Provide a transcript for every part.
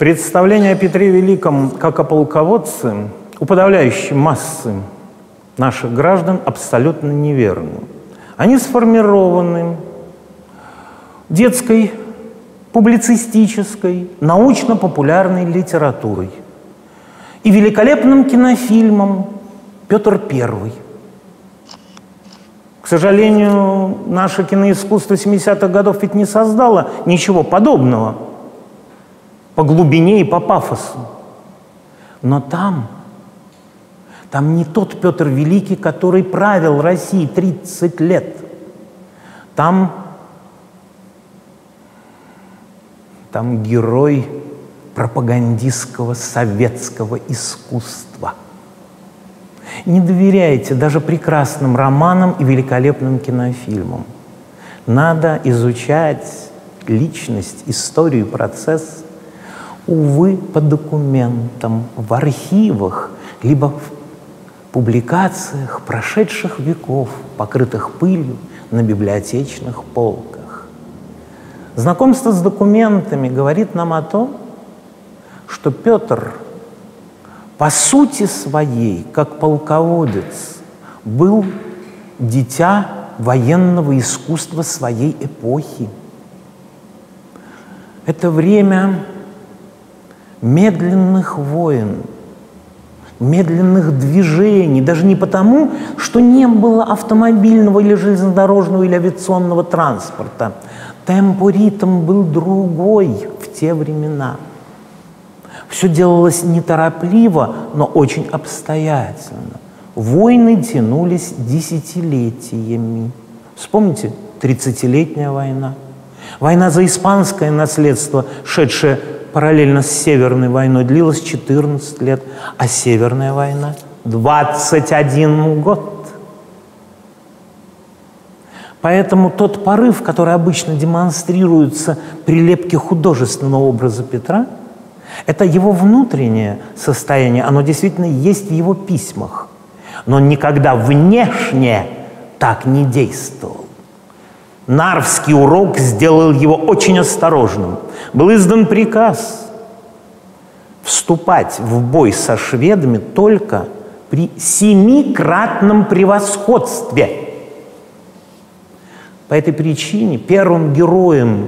Представление о Петре Великом как о полководце у подавляющей массы наших граждан абсолютно неверны. Они сформированы детской, публицистической, научно-популярной литературой и великолепным кинофильмом «Петр Первый». К сожалению, наше киноискусство 70-х годов ведь не создало ничего подобного – по глубине и по пафосу. Но там, там не тот Петр Великий, который правил Россией 30 лет. Там, там герой пропагандистского советского искусства. Не доверяйте даже прекрасным романам и великолепным кинофильмам. Надо изучать личность, историю, процесс – увы, по документам, в архивах, либо в публикациях прошедших веков, покрытых пылью на библиотечных полках. Знакомство с документами говорит нам о том, что Петр по сути своей, как полководец, был дитя военного искусства своей эпохи. Это время медленных войн, медленных движений, даже не потому, что не было автомобильного или железнодорожного или авиационного транспорта. Темпоритм был другой в те времена. Все делалось неторопливо, но очень обстоятельно. Войны тянулись десятилетиями. Вспомните, тридцатилетняя война. Война за испанское наследство, шедшая параллельно с Северной войной длилась 14 лет, а Северная война – 21 год. Поэтому тот порыв, который обычно демонстрируется при лепке художественного образа Петра, это его внутреннее состояние, оно действительно есть в его письмах, но он никогда внешне так не действовал. Нарвский урок сделал его очень осторожным. Был издан приказ вступать в бой со шведами только при семикратном превосходстве. По этой причине первым героем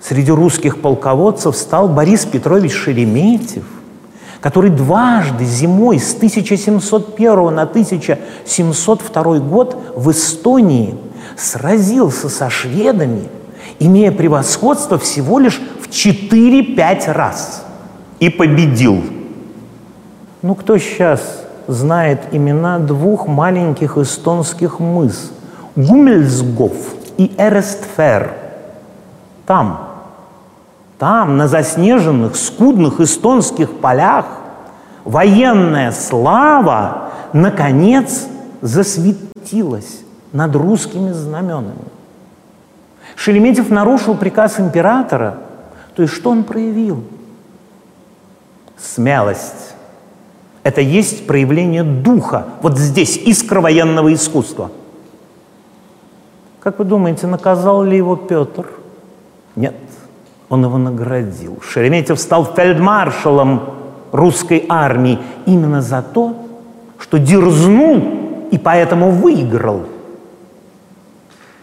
среди русских полководцев стал Борис Петрович Шереметьев, который дважды зимой с 1701 на 1702 год в Эстонии – сразился со шведами, имея превосходство всего лишь в 4-5 раз. И победил. Ну, кто сейчас знает имена двух маленьких эстонских мыс – Гумельсгоф и Эрестфер. Там, там, на заснеженных, скудных эстонских полях, военная слава, наконец, засветилась над русскими знаменами. Шереметьев нарушил приказ императора, то есть что он проявил? Смелость. Это есть проявление духа. Вот здесь искра военного искусства. Как вы думаете, наказал ли его Петр? Нет, он его наградил. Шереметьев стал фельдмаршалом русской армии именно за то, что дерзнул и поэтому выиграл –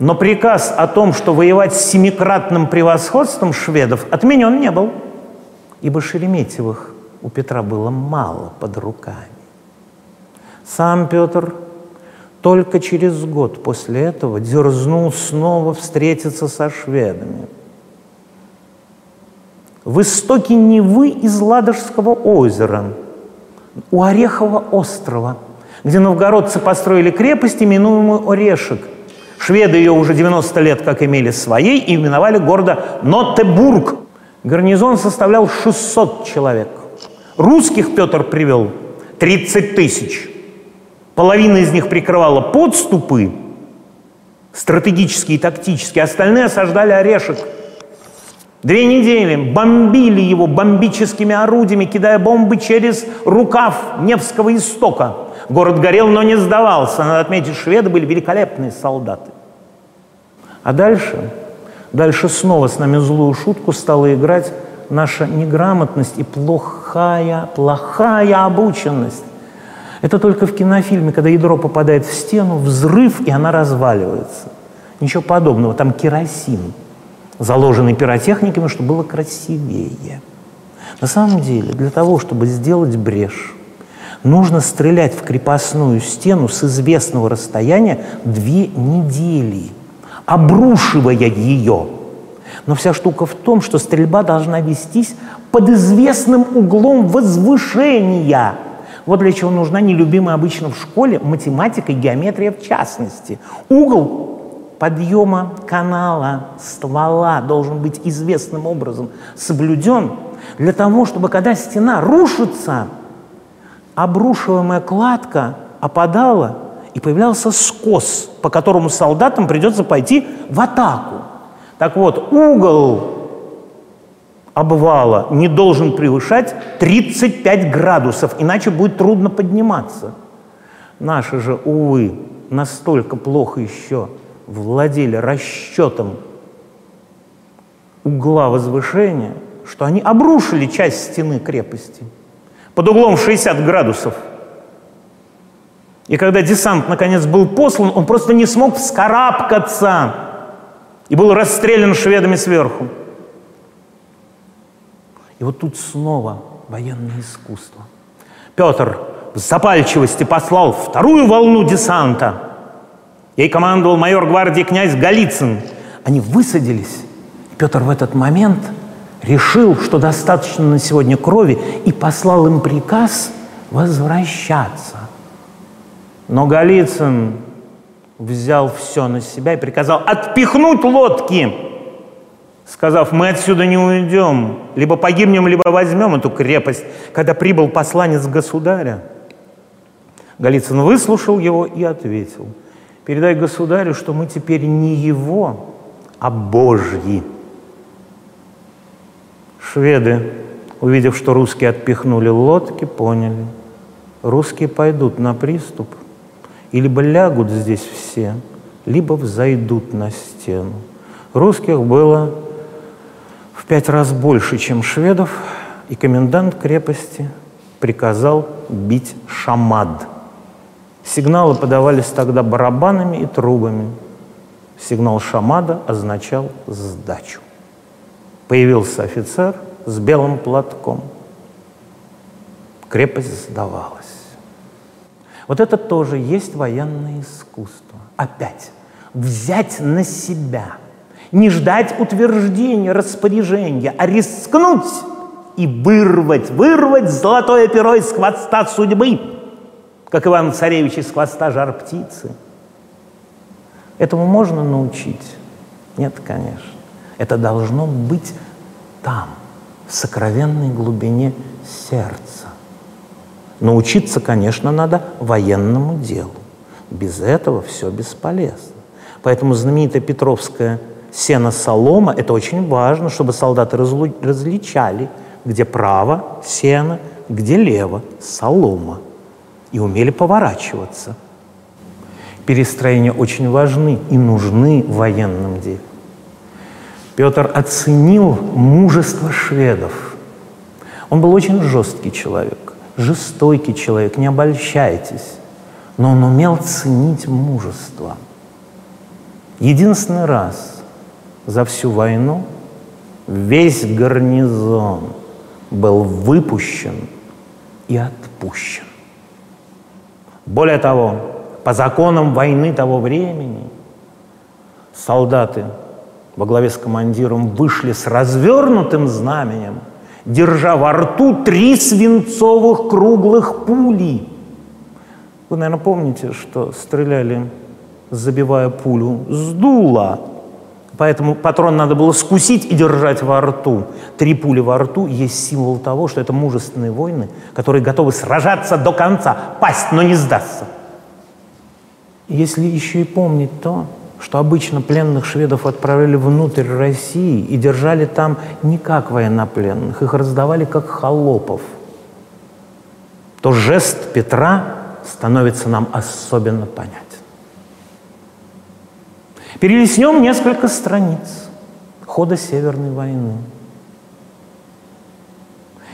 но приказ о том, что воевать с семикратным превосходством шведов, отменен не был, ибо Шереметьевых у Петра было мало под руками. Сам Петр только через год после этого дерзнул снова встретиться со шведами. В истоке Невы из Ладожского озера, у Орехова острова, где новгородцы построили крепость, именуемую Орешек – Шведы ее уже 90 лет как имели своей и именовали города Нотебург. Гарнизон составлял 600 человек. Русских Петр привел 30 тысяч. Половина из них прикрывала подступы, стратегические и тактические, остальные осаждали Орешек. Две недели бомбили его бомбическими орудиями, кидая бомбы через рукав Невского истока. Город горел, но не сдавался. Надо отметить, шведы были великолепные солдаты. А дальше, дальше снова с нами злую шутку стала играть наша неграмотность и плохая, плохая обученность. Это только в кинофильме, когда ядро попадает в стену, взрыв, и она разваливается. Ничего подобного, там керосин, заложенный пиротехниками, чтобы было красивее. На самом деле, для того, чтобы сделать брешь, нужно стрелять в крепостную стену с известного расстояния две недели, обрушивая ее. Но вся штука в том, что стрельба должна вестись под известным углом возвышения – вот для чего нужна нелюбимая обычно в школе математика и геометрия в частности. Угол подъема канала, ствола должен быть известным образом соблюден для того, чтобы когда стена рушится, обрушиваемая кладка опадала, и появлялся скос, по которому солдатам придется пойти в атаку. Так вот, угол обвала не должен превышать 35 градусов, иначе будет трудно подниматься. Наши же, увы, настолько плохо еще владели расчетом угла возвышения, что они обрушили часть стены крепости под углом 60 градусов. И когда десант наконец был послан, он просто не смог вскарабкаться и был расстрелян шведами сверху. И вот тут снова военное искусство. Петр в запальчивости послал вторую волну десанта. Ей командовал майор гвардии князь Голицын. Они высадились. Петр в этот момент решил, что достаточно на сегодня крови, и послал им приказ возвращаться. Но Голицын взял все на себя и приказал отпихнуть лодки сказав, мы отсюда не уйдем, либо погибнем, либо возьмем эту крепость, когда прибыл посланец государя. Голицын выслушал его и ответил, передай государю, что мы теперь не его, а Божьи. Шведы, увидев, что русские отпихнули лодки, поняли, русские пойдут на приступ, и либо лягут здесь все, либо взойдут на стену. Русских было пять раз больше, чем шведов, и комендант крепости приказал бить шамад. Сигналы подавались тогда барабанами и трубами. Сигнал шамада означал сдачу. Появился офицер с белым платком. Крепость сдавалась. Вот это тоже есть военное искусство. Опять взять на себя – не ждать утверждения, распоряжения, а рискнуть и вырвать, вырвать золотое перо из хвоста судьбы, как Иван-Царевич из хвоста жар птицы. Этому можно научить? Нет, конечно. Это должно быть там, в сокровенной глубине сердца. Научиться, конечно, надо военному делу. Без этого все бесполезно. Поэтому знаменитая Петровская сено-солома, это очень важно, чтобы солдаты различали, где право сено, где лево солома, и умели поворачиваться. Перестроения очень важны и нужны в военном деле. Петр оценил мужество шведов. Он был очень жесткий человек, жестокий человек, не обольщайтесь. Но он умел ценить мужество. Единственный раз за всю войну весь гарнизон был выпущен и отпущен. Более того, по законам войны того времени солдаты во главе с командиром вышли с развернутым знаменем, держа во рту три свинцовых круглых пули. Вы, наверное, помните, что стреляли, забивая пулю с дула Поэтому патрон надо было скусить и держать во рту. Три пули во рту есть символ того, что это мужественные воины, которые готовы сражаться до конца, пасть, но не сдастся. Если еще и помнить то, что обычно пленных шведов отправляли внутрь России и держали там не как военнопленных, их раздавали как холопов, то жест Петра становится нам особенно понятен. Перелеснем несколько страниц хода Северной войны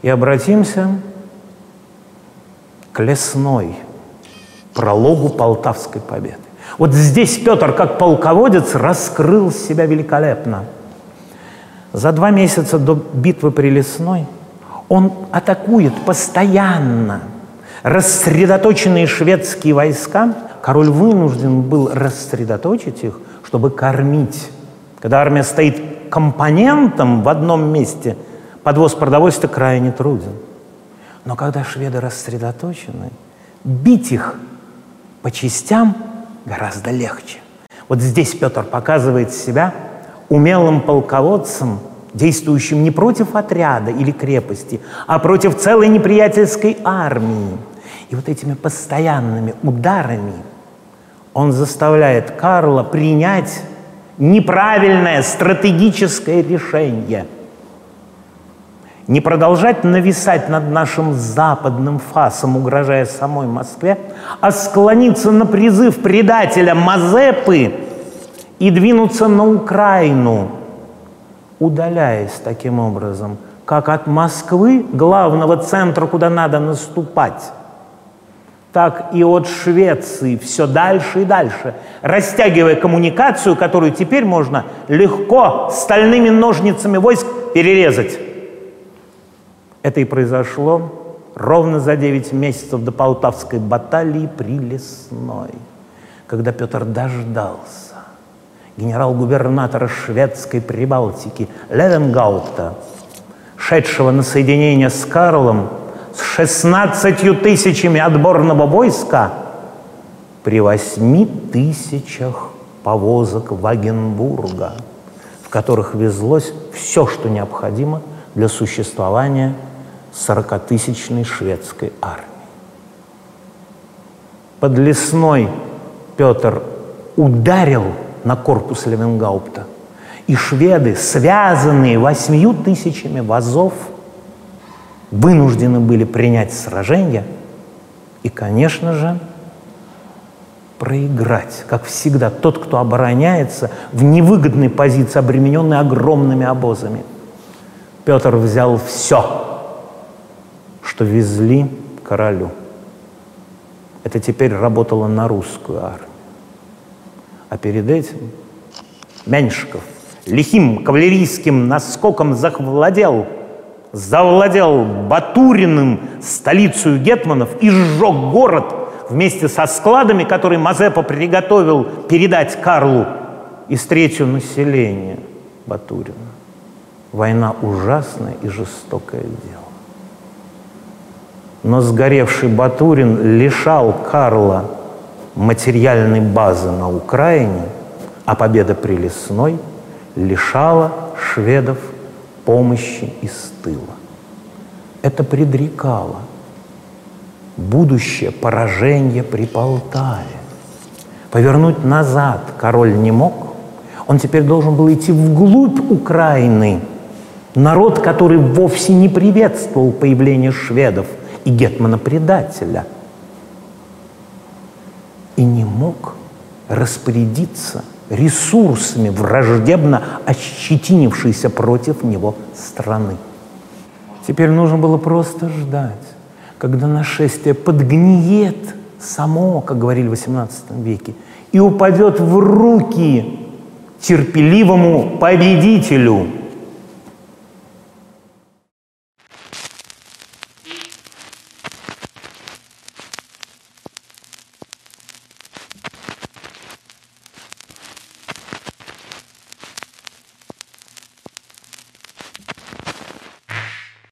и обратимся к лесной прологу Полтавской победы. Вот здесь Петр, как полководец, раскрыл себя великолепно. За два месяца до битвы при Лесной он атакует постоянно рассредоточенные шведские войска. Король вынужден был рассредоточить их, чтобы кормить. Когда армия стоит компонентом в одном месте, подвоз продовольствия крайне труден. Но когда шведы рассредоточены, бить их по частям гораздо легче. Вот здесь Петр показывает себя умелым полководцем, действующим не против отряда или крепости, а против целой неприятельской армии. И вот этими постоянными ударами он заставляет Карла принять неправильное стратегическое решение – не продолжать нависать над нашим западным фасом, угрожая самой Москве, а склониться на призыв предателя Мазепы и двинуться на Украину, удаляясь таким образом, как от Москвы, главного центра, куда надо наступать, так и от Швеции все дальше и дальше, растягивая коммуникацию, которую теперь можно легко стальными ножницами войск перерезать. Это и произошло ровно за 9 месяцев до Полтавской баталии при Лесной, когда Петр дождался генерал-губернатора шведской Прибалтики Левенгаупта, шедшего на соединение с Карлом с 16 тысячами отборного войска при 8 тысячах повозок Вагенбурга, в которых везлось все, что необходимо для существования 40-тысячной шведской армии. Под Лесной Петр ударил на корпус Левенгаупта, и шведы, связанные восьмию тысячами вазов, вынуждены были принять сражение и, конечно же, проиграть. Как всегда, тот, кто обороняется в невыгодной позиции, обремененный огромными обозами. Петр взял все, что везли королю. Это теперь работало на русскую армию. А перед этим Меньшиков лихим кавалерийским наскоком захвладел, завладел Батуриным, столицей гетманов, и сжег город вместе со складами, которые Мазепа приготовил передать Карлу и встретил население Батурина. Война ужасное и жестокое дело. Но сгоревший Батурин лишал Карла материальной базы на Украине, а победа при Лесной лишала шведов помощи из тыла. Это предрекало будущее поражение при Полтаве. Повернуть назад король не мог. Он теперь должен был идти вглубь Украины. Народ, который вовсе не приветствовал появление шведов – и Гетмана-предателя. И не мог распорядиться ресурсами враждебно ощетинившейся против него страны. Теперь нужно было просто ждать, когда нашествие подгниет само, как говорили в XVIII веке, и упадет в руки терпеливому победителю –